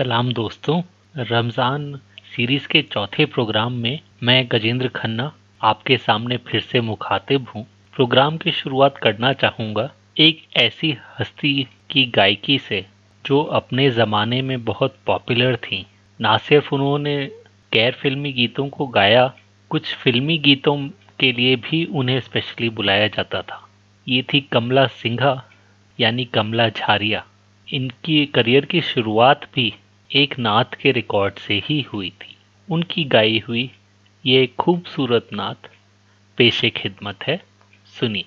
सलाम दोस्तों, रमज़ान सीरीज़ के चौथे प्रोग्राम में मैं गजेंद्र खन्ना आपके सामने फिर से मुखातिब हूँ। प्रोग्राम की शुरुआत करना चाहूँगा एक ऐसी हस्ती की गायकी से, जो अपने ज़माने में बहुत पॉपुलर थी। ना सिर्फ़ उन्होंने गैर फिल्मी गीतों को गाया, कुछ फिल्मी गीतों के लिए भी उन्हें स्पेशली बुलाया जाता था। ये थी कमला सिंघा, यानी कमला झारिया। इनकी करियर की शुरुआत भी एक नात के रिकॉर्ड से ही हुई थी। उनकी गाई हुई, ये खूबसूरत नात, पेशे खिदमत है। सुनी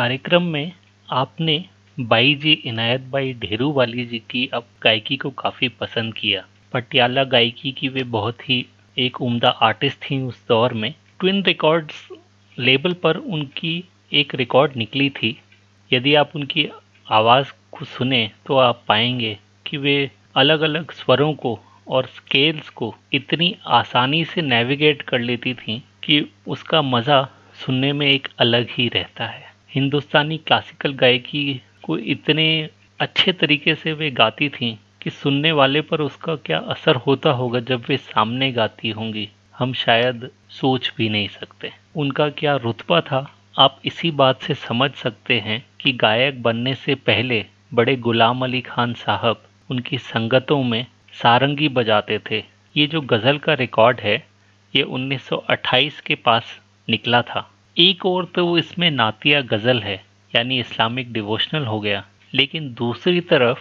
कार्यक्रम में आपने बाई जी इनायत बाई ढेरू वाली जी की अब गायकी को काफ़ी पसंद किया। पटियाला गायकी की वे बहुत ही एक उम्दा आर्टिस्ट थी उस दौर में। ट्विन रिकॉर्ड्स लेबल पर उनकी एक रिकॉर्ड निकली थी। यदि आप उनकी आवाज़ को सुने तो आप पाएँगे कि वे अलग अलग स्वरों को और स्केल्स को इतनी आसानी से नेविगेट कर लेती थी कि उसका मज़ा सुनने में एक अलग ही रहता है। हिंदुस्तानी क्लासिकल गायकी को इतने अच्छे तरीके से वे गाती थीं कि सुनने वाले पर उसका क्या असर होता होगा जब वे सामने गाती होंगी। हम शायद सोच भी नहीं सकते। उनका क्या रुतबा था? आप इसी बात से समझ सकते हैं कि गायक बनने से पहले बड़े गुलाम अली खान साहब उनकी संगतों में सारंगी बजाते थे। ये जो गज़ल का रिकॉर्ड है, ये 1928 के पास निकला था। एक और तो वो इसमें नातिया गज़ल है, यानी इस्लामिक डिवोशनल हो गया। लेकिन दूसरी तरफ़,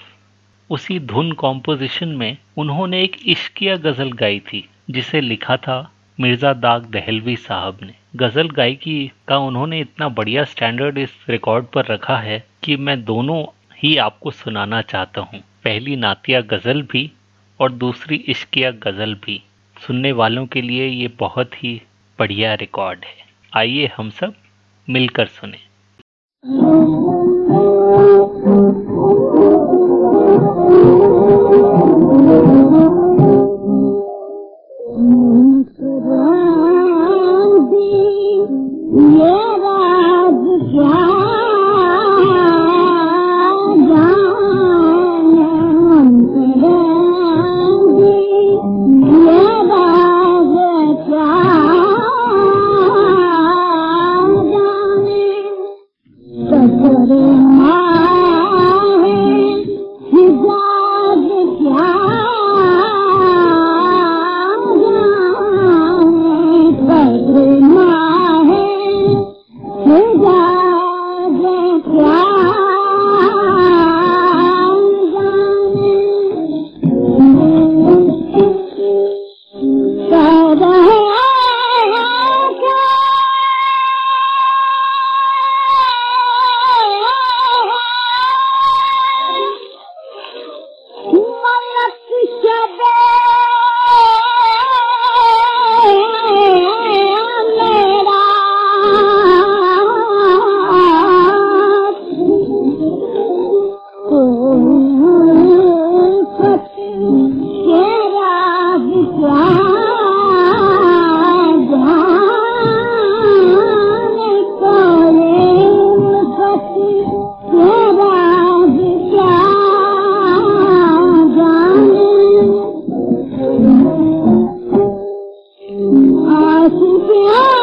उसी धुन कॉम्पोजिशन में उन्होंने एक इश्किया गज़ल गाई थी, जिसे लिखा था मिर्ज़ा दाग दहलवी साहब ने। गज़ल गायकी का उन्होंने इतना बढ़िया स्टैंडर्ड इस रिकॉर्ड पर रखा है कि मैं दोनों ही आपको सुनाना चाहता हूँ। पहली नातिया गज़ल भी और दूसरी इश्किया गज़ल भी। सुनने वालों के लिए ये बहुत ही बढ़िया रिकॉर्ड है। आइए हम सब मिलकर सुने। 好舒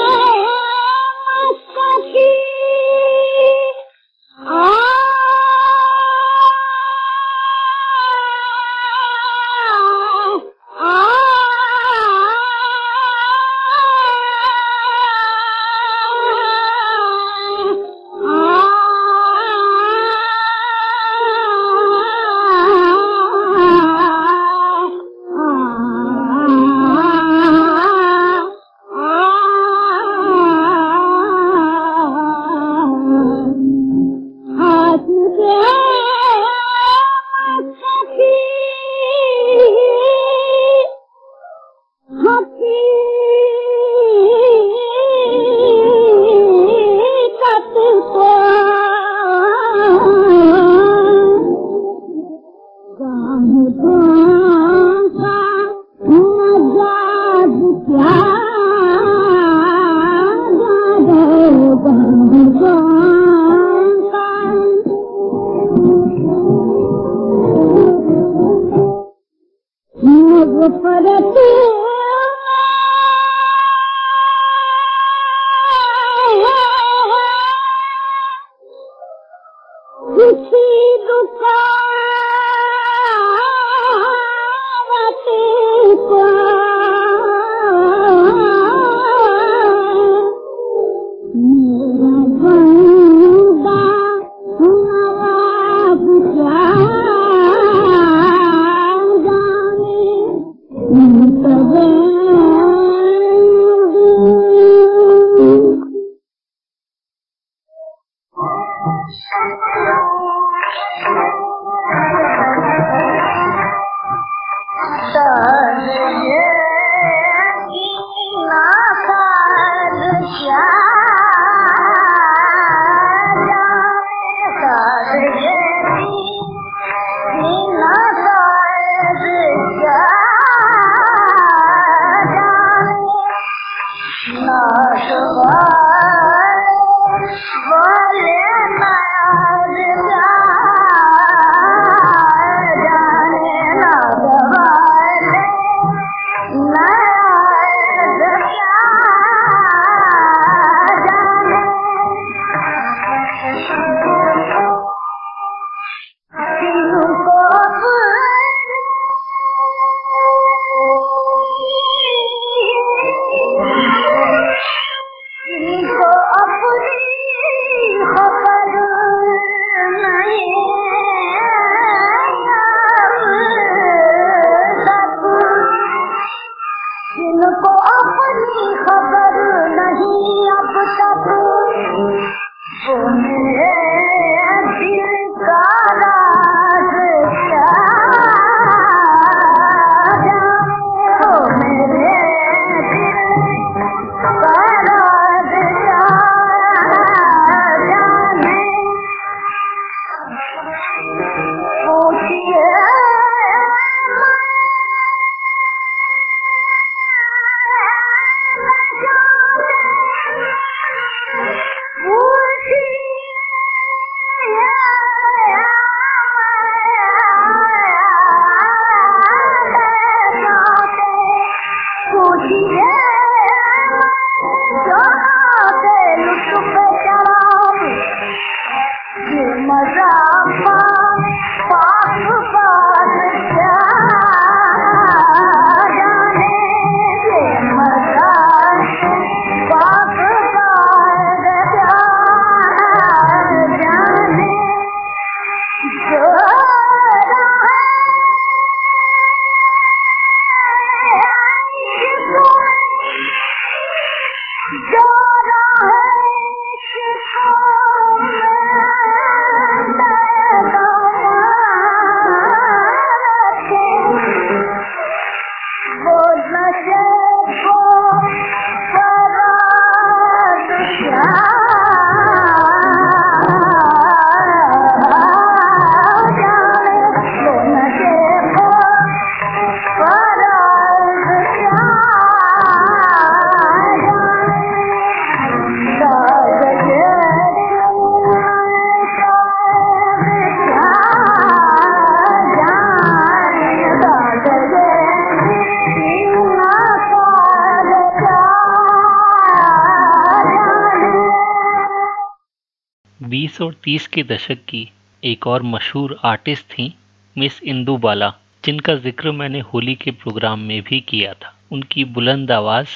20 और 30 के दशक की एक और मशहूर आर्टिस्ट थी मिस इंदू बाला जिनका ज़िक्र मैंने होली के प्रोग्राम में भी किया था। उनकी बुलंद आवाज़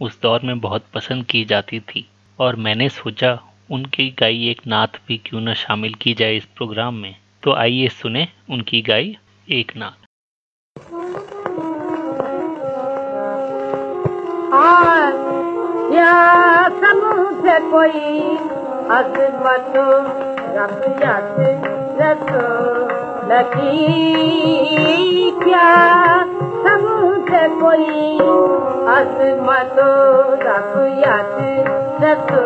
उस दौर में बहुत पसंद की जाती थी और मैंने सोचा, उनकी गाई एक नात भी क्यों न शामिल की जाए इस प्रोग्राम में। तो आइए सुने उनकी गाई एक समूह कोई अजमत रबियत रसो लगी क्या समूह कोई अजमत रबियत रसो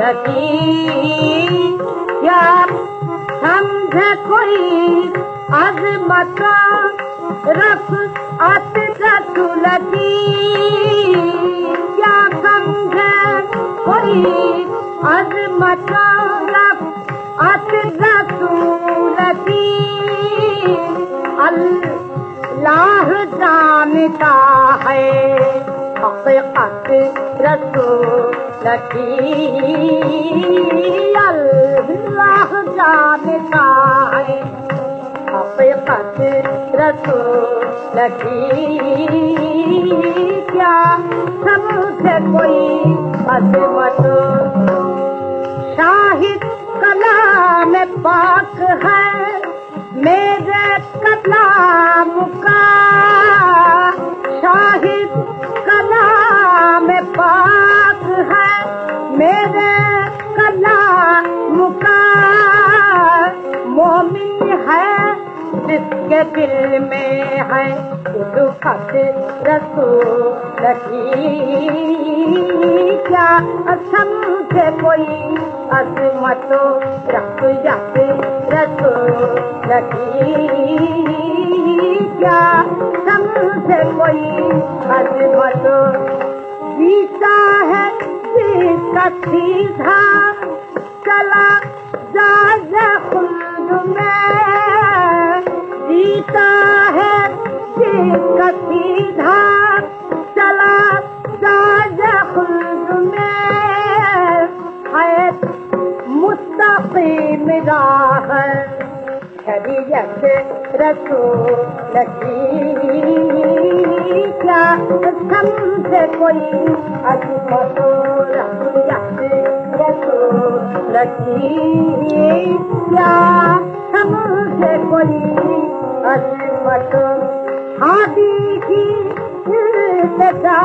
लगी क्या समझ कोई अजमत रफ अत रसो लगी अल्लाह जानता है हकीकत रसूलती। अल्लाह जानता है हकीकत रसूलती। क्या सबसे कोई अजमत शाहिद कलाम पाक है मेरे कलाम का शाहिद कलाम पाक है मेरे जिसके दिल में है दुखत रसूल की क्या समझे कोई अजमतो रख जख रसूल क्या समझे कोई अजमतो जीता है सीधा चला मुस्तकीम राह शरीयत रसूल की क्या समझे कोई अजमतो रसूलत रसूल की क्या समझे कोई अजमतो हादी की सजा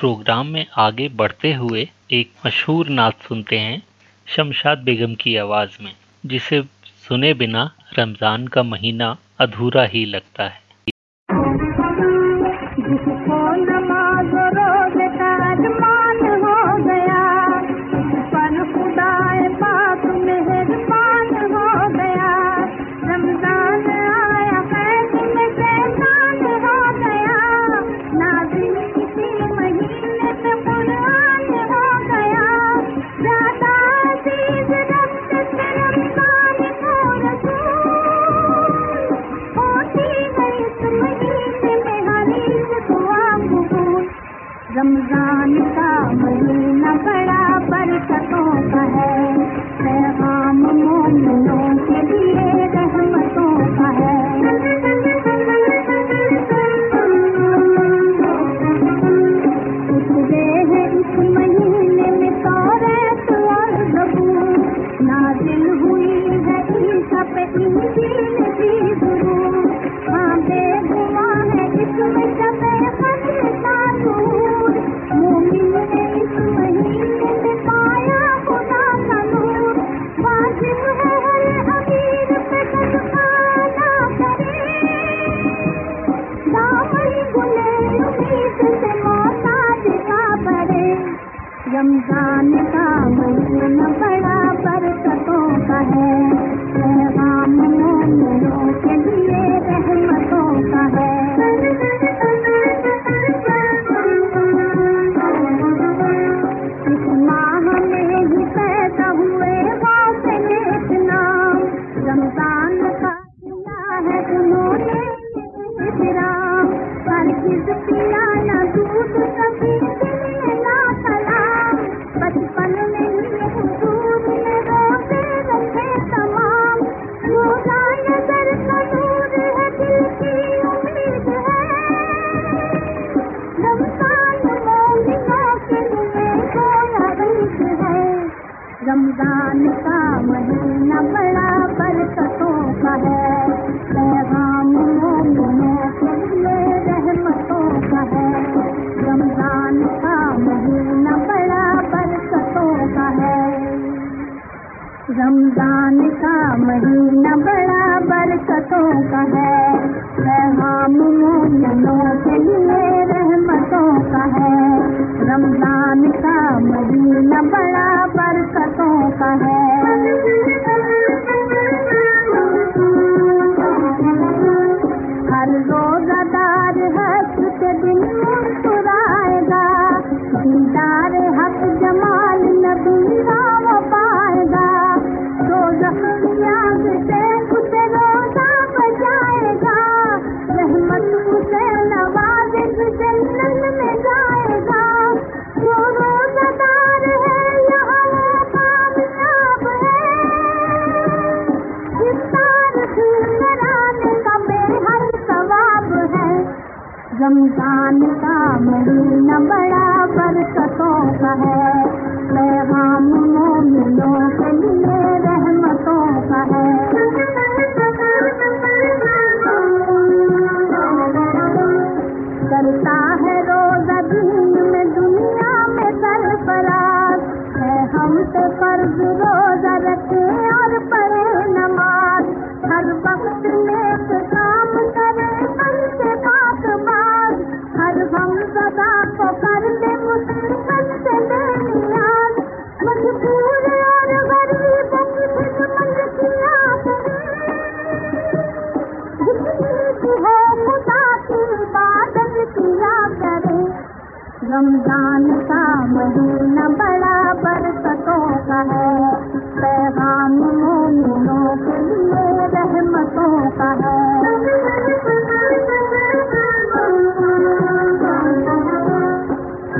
प्रोग्राम में आगे बढ़ते हुए एक मशहूर नाच सुनते हैं शमशाद बेगम की आवाज़ में, जिसे सुने बिना रमज़ान का महीना अधूरा ही लगता है। इस महीने में तौरात और हुई है रमज़ान का महीना बड़ा बरकतों का है। पैगाम मोमिनों के रहमतों का है। रमज़ान का महीना बड़ा बरकतों का है। रमज़ान का महीना बड़ा बरकतों का है। पैगाम मोमिनों के लिए रहमतों का है। रमज़ान का महीना बड़ा बरकतों रमज़ान का महीना बड़ा बरकतों का है। पैगाम मोमिनों के लिए रहमतों का है। रमज़ान का महीना बड़ा बरकतों का है पैगाम मोमिनों के लिए रहमतों का है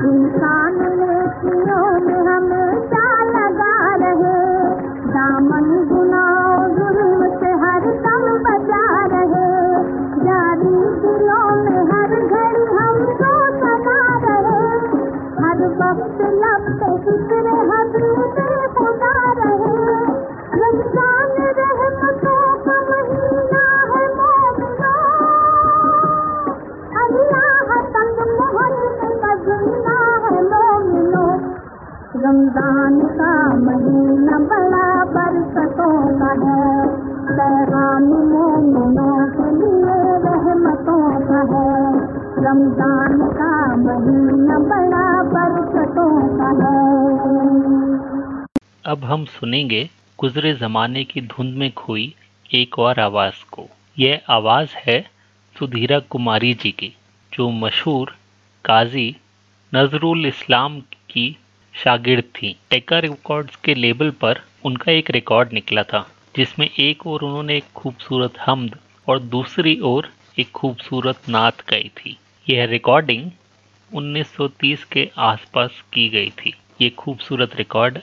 इंसान लगा रहे? दामन, गुनाह, जुल्म से हर दम बचा रहे। जारी दिलों में रमज़ान का महीना बड़ा बरकतों का है। पैगाम मोमिनों के लिए रहमतों का है। रमज़ान अब हम सुनेंगे गुजरे जमाने की धुंध में खोई एक और आवाज़ को। यह आवाज़ है सुधीरा कुमारी जी की, जो मशहूर काजी नजरुल इस्लाम की शागिर्द थी। टेका रिकॉर्ड्स के लेबल पर उनका एक रिकॉर्ड निकला था, जिसमें एक ओर उन्होंने एक खूबसूरत हमद और दूसरी ओर एक खूबसूरत नात गाई थी। यह रिकॉर्डिंग 1930 के आसपास की गई थी। ये खूबसूरत रिकॉर्ड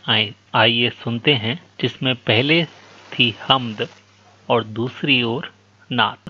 आइए सुनते हैं जिसमें पहले थी हमद और दूसरी ओर नात।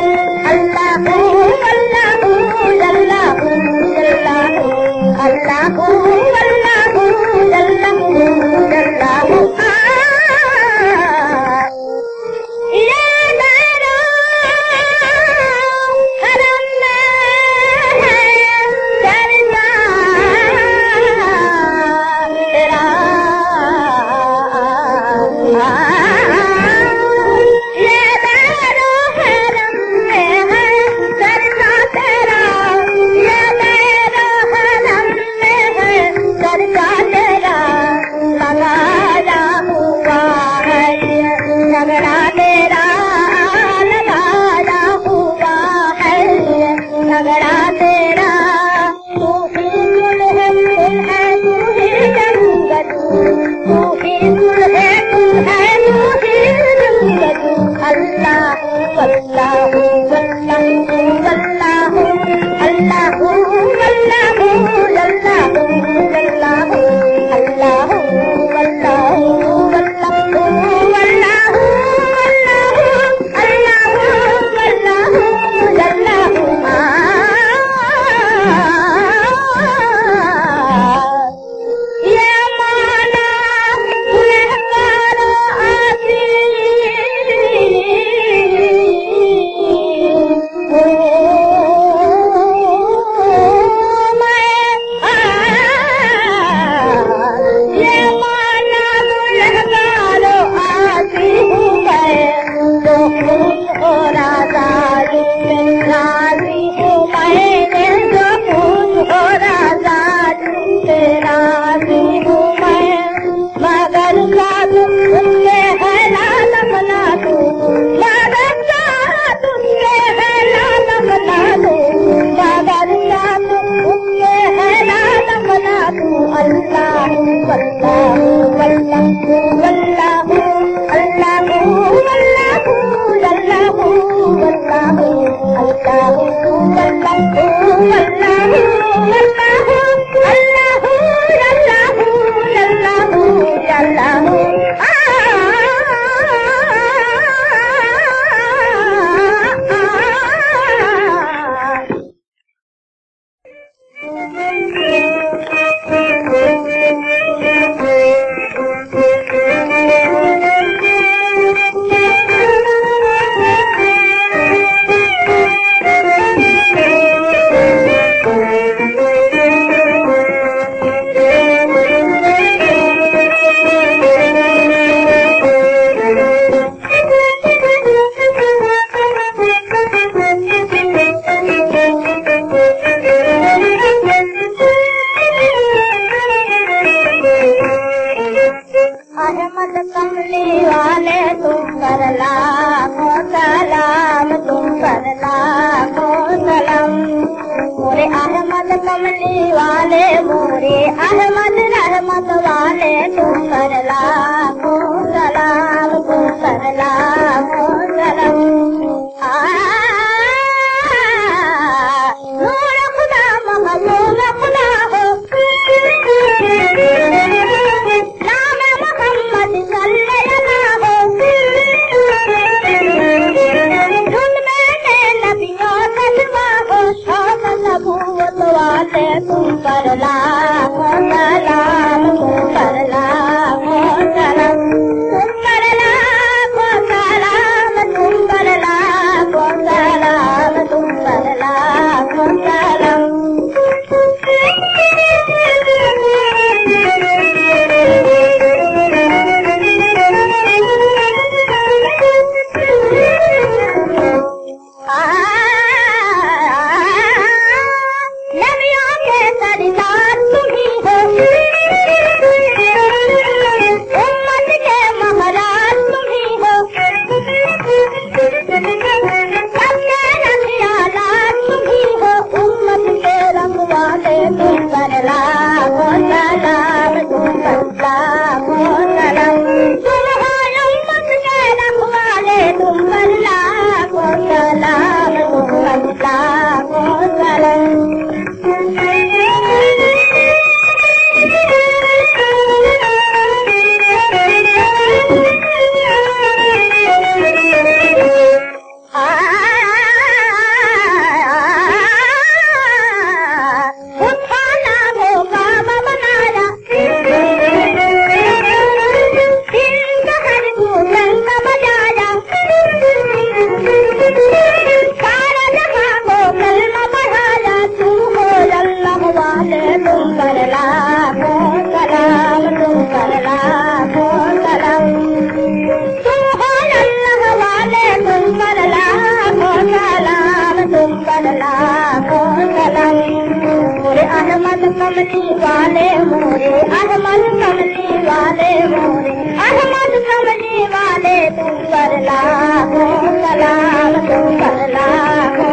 कमली वाले मोरे अहमद कमली वाले मोरे। अहमद कमली वाले तू कर लाखो सलाम तू कर लाखो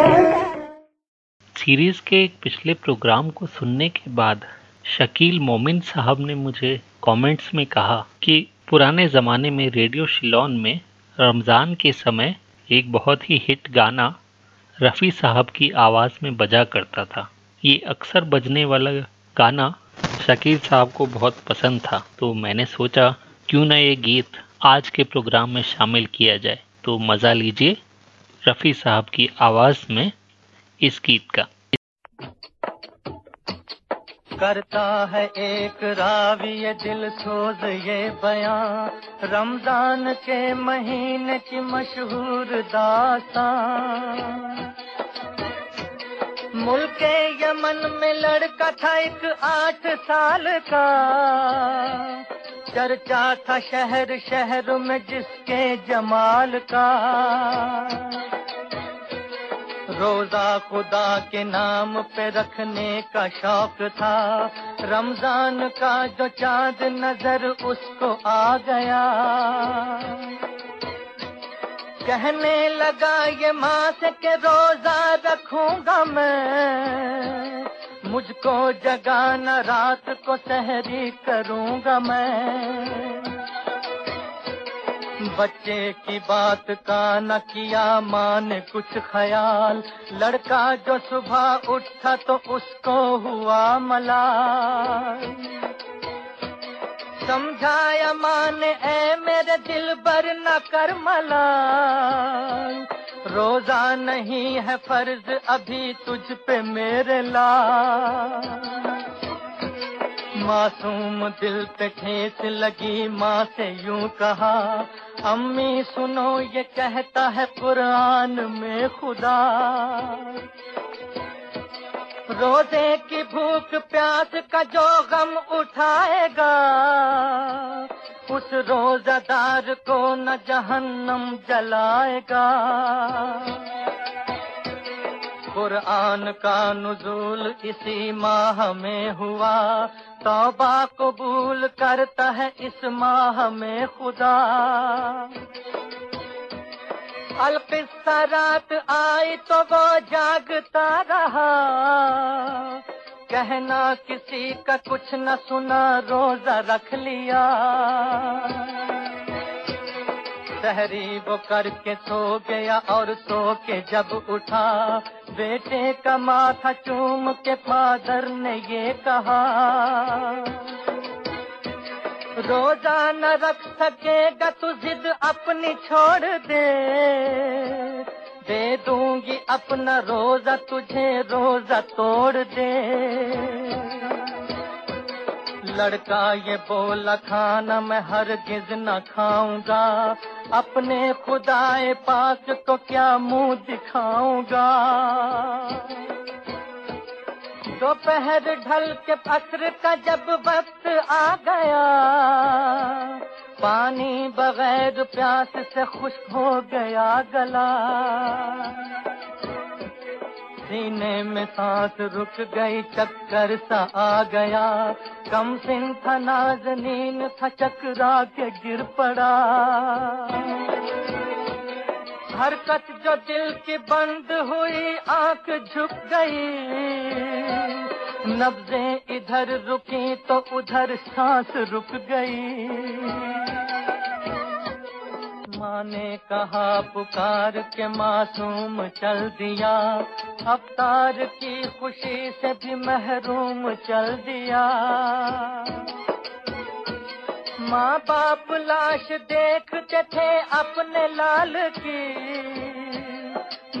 सीरीज़ के एक पिछले प्रोग्राम को सुनने के बाद शकील मोमिन साहब ने मुझे कमेंट्स में कहा कि पुराने ज़माने में रेडियो शिलोन में रमज़ान के समय एक बहुत ही हिट गाना रफ़ी साहब की आवाज़ में बजा करता था। ये अक्सर बजने वाला गाना शकीर साहब को बहुत पसंद था तो मैंने सोचा, क्यों ना ये गीत आज के प्रोग्राम में शामिल किया जाए। तो मज़ा लीजिए रफ़ी साहब की आवाज़ में इस गीत का। करता है एक रावी ये दिल सोज ये बयां। रमज़ान के महीने की मशहूर दास्तां मुल्क यमन में लड़का था एक आठ साल का। चर्चा था शहर शहर में जिसके जमाल का। रोजा खुदा के नाम पे रखने का शौक था। रमज़ान का जो चाँद नज़र उसको आ गया। कहने लगा, ये माँ से के रोजा रखूँगा मैं। मुझको जगाना, रात को सहरी करूँगा मैं। बच्चे की बात का न किया माँ ने कुछ ख्याल। लड़का जो सुबह उठा तो उसको हुआ मला समझाया माँ ने ए मेरे दिल पर न कर मला रोजा नहीं है फ़र्ज़ अभी तुझ पे मेरे ला मासूम दिल पे ठेस लगी माँ से यूँ कहा, अम्मी सुनो, ये कहता है कुरान में खुदा। रोज़े की भूख प्यास का जो गम उठाएगा, उस रोजादार को न जहन्नम जलाएगा। कुरान का नुजूल इसी माह में हुआ, तौबा कबूल करता है इस माह में खुदा। अलकिस्सा रात आई तो वो जागता रहा। कहना किसी का कुछ न सुना, रोजा रख लिया। सहरी वो करके सो गया और सो के जब उठा, बेटे का माथा चूम के फादर ने ये कहा रोजा न रख सकेगा तू जिद अपनी छोड़ दे। दे दूँगी अपना रोजा, तुझे रोजा तोड़ दे। लड़का ये बोला, खाना मैं हर गिज न खाऊँगा। अपने खुदाए पाक को क्या मुँह दिखाऊँगा? दोपहर ढल के असर का जब वक्त आ गया पानी बगैर प्यास से खुश्क हो गया गला। सीने में सांस रुक गई, चक्कर सा आ गया। कम सिन था नाजनीन था चकरा के गिर पड़ा। हरकत जो दिल की बंद हुई, आँख झुक गई। नब्जे इधर रुकी तो उधर सांस रुक गई। माँ ने कहा, पुकार के मासूम चल दिया। अवतार की खुशी से भी महरूम चल दिया। माँ बाप लाश देखते थे अपने लाल की।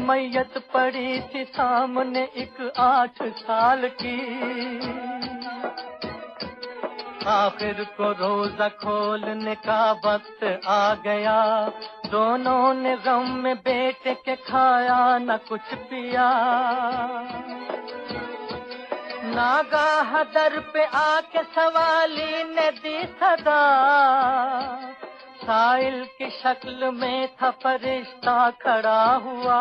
मैयत पड़ी थी सामने एक आठ साल की। आखिर को रोजा खोलने का वक्त आ गया। दोनों ने गम में बेटे के खाया, न कुछ पिया। नागाह दर पे आके सवाली ने दी सदा। साइल की शक्ल में था फरिश्ता खड़ा हुआ।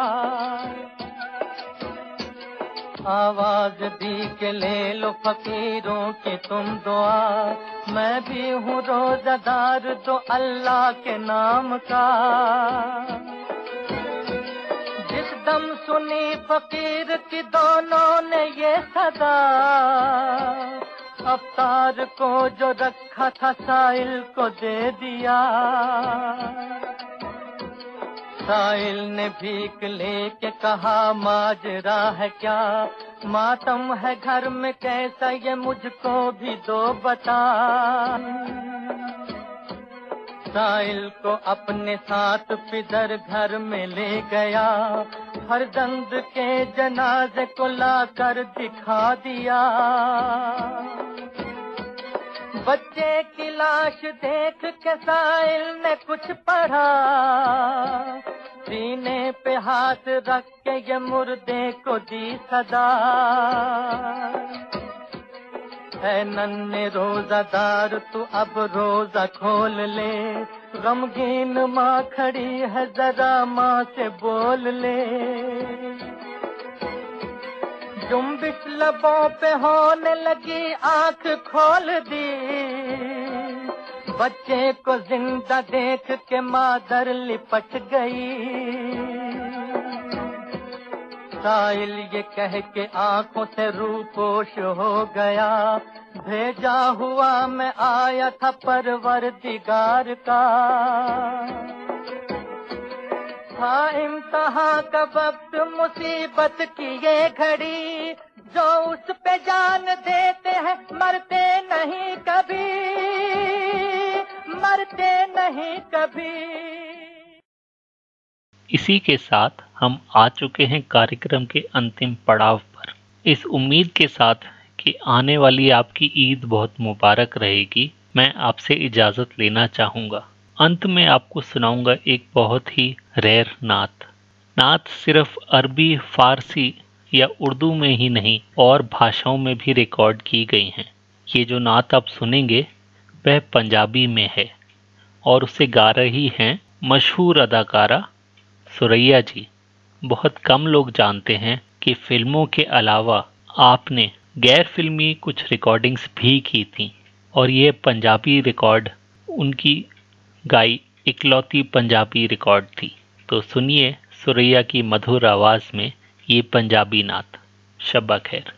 आवाज़ दी के ले लो फकीरों की तुम दुआ। मैं भी हूँ रोजादार तो अल्लाह के नाम का। जिस दम सुनी फकीर की दोनों ने ये सदा। अवतार को जो रखा था साहिल को दे दिया। साहिल ने भीख लेके कहा, माजरा है क्या? मातम है घर में कैसा? ये मुझको भी दो बता। साहिल को अपने साथ पिदर घर में ले गया। हर दंद के जनाजे को ला कर दिखा दिया। बच्चे की लाश देख के साहिल ने कुछ पढ़ा। सीने पे हाथ रख के ये मुर्दे को दी सदा है नन्हे रोजादार, तू अब रोजा खोल ले। गमगीन माँ खड़ी है, जरा माँ से बोल ले। जुम्बिश लबों पे होने लगी, आँख खोल दी। बच्चे को ज़िंदा देख के माँ दर लिपट गई। साहिल ये कह के आँखों से रूपोश हो गया। भेजा हुआ मैं आया था परवर दिगार का। था इम्तहा का वक्त, मुसीबत की ये घड़ी, जो उस पे जान देते हैं, मरते नहीं कभी। मरते नहीं कभी। इसी के साथ हम आ चुके हैं कार्यक्रम के अंतिम पड़ाव पर। इस उम्मीद के साथ कि आने वाली आपकी ईद बहुत मुबारक रहेगी। मैं आपसे इजाज़त लेना चाहूँगा। अंत में आपको सुनाऊँगा एक बहुत ही रेयर नात। नात सिर्फ़ अरबी, फारसी या उर्दू में ही नहीं, और भाषाओं में भी रिकॉर्ड की गई हैं। ये जो नात आप सुनेंगे, वह पंजाबी में है, और उसे गा रही हैं मशहूर अदाकारा सुरैया जी, बहुत कम लोग जानते हैं कि फ़िल्मों के अलावा आपने गैर फिल्मी कुछ रिकॉर्डिंग्स भी की थी और ये पंजाबी रिकॉर्ड उनकी गाई इकलौती पंजाबी रिकॉर्ड थी। तो सुनिए सुरैया की मधुर आवाज़ में ये पंजाबी नात, शब्बा खैर।